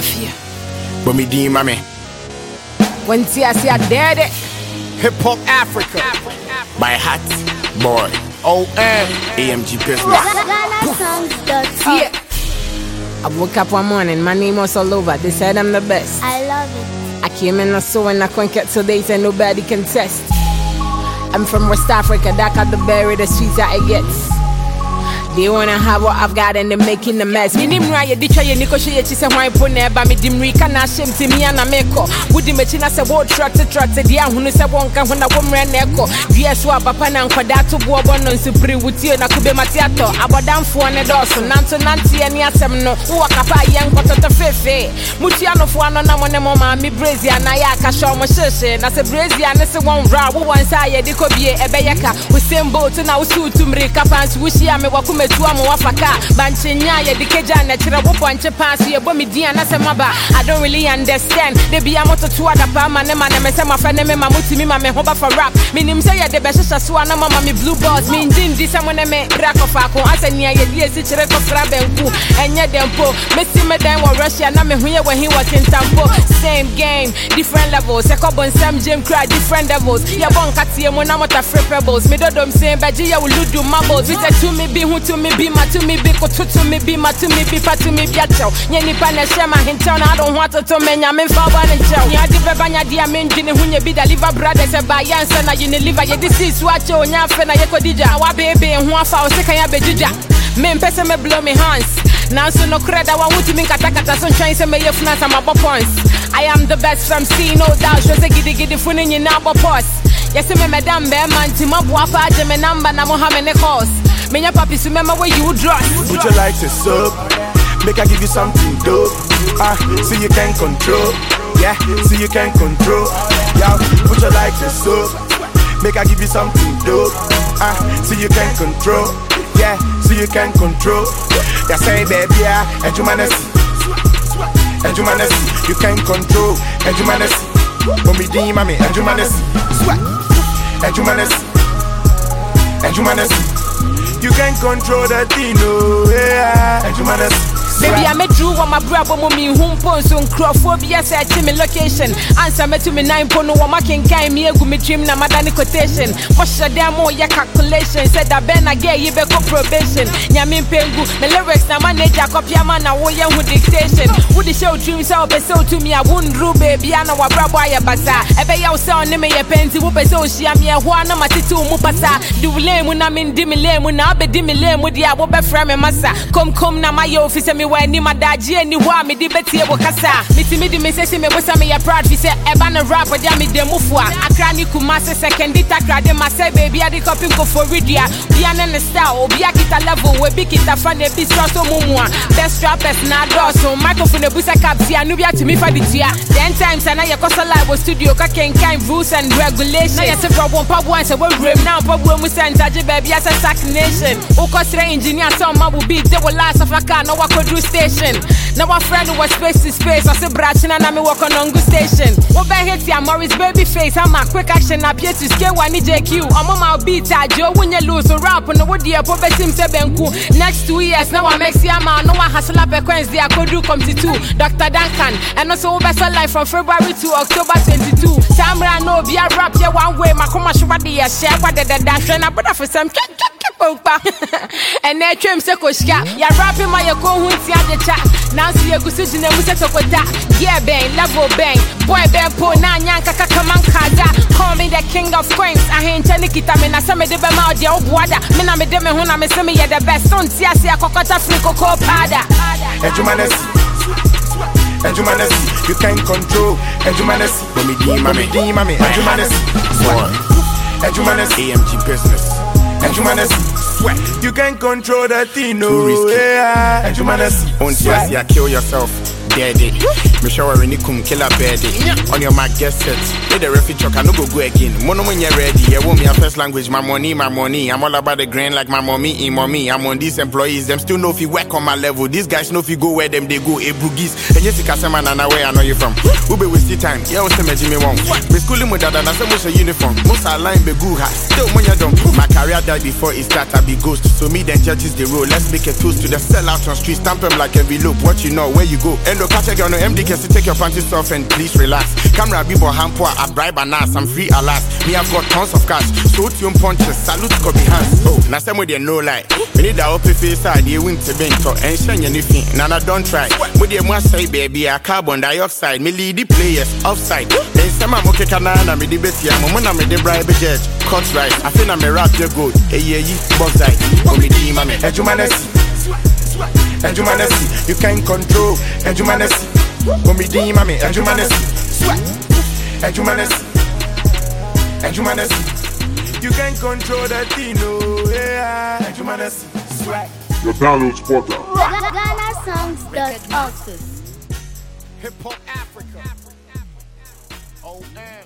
Mafia. But me deem, mommy. When I see I dead it. Hip Hop Africa. By Hat Boy. O N AMG Business. See. I woke up one morning, my name was all over. They said I'm the best. I love it. I came in the store and I couldn't get till they said nobody can test. I'm from West Africa, that got the berry, the sweeter it gets. They wanna have what I've got and they're making the mess. Minim ra ye ditwa ye niko she ye chi se hwan po na eba me dimri na mi ana meko. Wudi mechi na se wo trot di se wonka ho na wo mre na eko. Dua so abapa na nkwada to bo obo no nsupri na kube matiato. Abodamfo ne dɔso nanto nante ye ni asɛm no. Wo kapa ye nkɔtɔtɔ fefe. Mutia no fo ano na mo ne mi brazia na ya ka show mo hyehye. Na se brazia ne se won ra wo won sa ye di ko bie ɛbɛyɛ ka. Usain Bolt na wo mrika pants wuhyia me metua mo wafa ka bankye nya yɛ de kagya na kyerɛ wo pɔnkye paa so yɛbɔ me din anasɛ maba i don't really understand. Da bia mototo adapa ma ne ma ne me sɛ mafɛ ne me ma motumi ma me ho ba for rap menim sɛ yɛde bɛhyehyɛ so a na mama me blue balls mengye ndi sɛ mo ne me bra kɔfaako asɛ nea yɛdi asi kyerɛ kɔfra bɛnku ɛnyɛ dɛ mpo. Mɛsi me dan wɔ russia na me ho yɛ wahi wɔ kentampo same game different levels. Ɛkɔbɔ nsɛm gyem kura different devils. Yɛbɔ nkateɛ mu na motafrɛ pebbles. Medodom sen bɛgye yɛ wo ludu marbles bi sɛ tumi bi ho to me be my to me be koto to to me be my to me be pa to me be acho nye nipa na share my na I don't want to to me nya me fa ba ne chow nya di beba nya di amen gine hu nye bi da liver brothers e ba yan sa na unilever ye this is what you nya fe na ye ko dija wa bebe hu afa o se kan ya bejija me mpese me blow me hands. Nanso no korɛ da wahotumi nkatakata so ntwɛn sɛ mɛyɛ asa mabɔ pons. I am the best from c no doubt. Hwɛ sɛ gidigidifo no nyinaa bɔ pos. Yɛsɛ me mɛda mbɛɛma nti maboa pa agye me namba na moha me ne calls Menya papi so mema where you dress. Would you like to sup? Make I give you something dope. Ah, so you can control. Yeah, so you can control. Yeah, would you like to sup? Make I give you something dope. Ah, so you can control. Yeah, so you can control. Yeah, say baby, yeah, and you manage. And you manage. You can control. And you manage. Mommy, D, mommy, and you manage. Sweat. And you manage. And you manage. You can't control that thing, oh yeah. And you. Baby, I met you on my brother, mommy, whom pons on Crawphobia said to me location. Answer me to me nine pono, one making kind me a gumi dream na madani quotation. What's your damn more your calculation? Said that Ben I get you back probation. Yamin Pengu, the lyrics na manager copy a man, I want you who dictation. Would the show dreams out be so to me? I wouldn't rule baby, I know what brabo ya baza. Ebe ya usa on me ya penzi, whoop so she am ya one ma titu mupasa. Do lame when I'm in dimmy lame when I be dimmy lame with ya, what be frame massa. Come come na my office me wɔ anim adagye ani hɔ a mede bɛtie wo kasa. Metumi de me sɛsi mebosa meyɛ proud fi sɛ ɛba no rap de a meda mufo a akra ne kuma se sɛkɛndi takrade ma sɛ baabi ade kɔpe nkɔforidua bia ne ne style obia kita level webi kita fa na ebi srɔ so mu mu a. Best rappers na adɔɔso microphone ebu sɛ caps a no bi atumi fa de tua ten times ana yɛkɔsɔ live wɔ studio ka kenkan rules and regulations. Na yɛse brɔbɔ mpaboa sɛ wɔwuram na mpaboa mu sɛ ntagye baabi asɛ sack nation wokɔsrɛ engineer sɛ ɔma wo beat de wo last of a car na wakɔduru station. Na wafrɛ no wɔ space to space ɔse brakyena na on kɔnɔngu station. What wobɛhit ya morris baby face. Ama quick action appear to scale one jq ɔmo ma wo beat a gye wonyɛ loose rap. No wodeɛ po bɛtim sɛ bɛnku next two years na wamɛxi ama no wahasela pɛkɔns de akɔduru comty 2 dr duncan ɛno so wobɛsɛ live from february to october 22 saa mmera na obia rap yɛ one way. Makoma hye wade yɛhyɛ wadedada hwɛ na bodafo sɛm twɛtwɛtwɛ pompa ɛnɛ atwam sɛ kɔhyika yɛrape ma yɛkɔ ho ntia de kya nanso yɛgu so gyina mu sɛ tɔkɔta geɛ bɛn level bɛn boy bɛn po na anya nkaka kama nkada call me the king of queens ahenkyɛ ne kita me na sɛ mede bɛma wo deɛ woboa da me na mede me ho na me sɛ meyɛ the best so nte ase akɔkɔta ah, firi kokoo paada Ejumanesi. Ejumanesi. You can control. Ejumanesi. Mommy D, mommy D, mommy. Ejumanesi. Sweat. Ejumanesi. AMG business. Ejumanesi. Sweat. You can't control the thing, no yeah. Ejumanesi. Unti I kill yourself. Daddy, me shower any kum killer beddy. On your mark, get set. With the refi truck, I no go go again. Mono when you're ready. Yeah, me a first language, my money, my money. I'm all about the grain like my mommy, in mommy. I'm on these employees, them still know if you work on my level. These guys know if you go where them they go, a boogies. And yes, you can and where I know you from. Ube waste time, yeah, what's the me wrong. Me schooling with that, and I say most a uniform. Most are line be good, still when you done. My career died before it start, I be ghost. So me then churches the roll. Let's make a toast to the sell out on street, stamp them like envelope. What you know, where you go, end Catch a girl, no MDK, can take your panties off and please relax. Camera for hand I bribe and ass, I'm free alas. Me I've got tons of cash. So you punches, salute be hands. Oh, now some with no lie. We need that open face side, you win to bend to and shine anything. Nana don't try. With the must say baby, a carbon dioxide. Me lead the players offside. Then some I'm okay canana me the best yeah, mama me the bribe judge. Cut right. I feel I'm a rap your good. Hey yeah, you box side. Only the mame. Ejumanesi. Ejumanesi. You can't control. Ejumanesi. Only the mame. Ejumanesi. Ejumanesi. Ejumanesi. You can't control that thing, no, yeah. and Ejumanesi. Sweat. Your download spotter. GhanaSongs.org. Hip Hop Africa. Oh, man.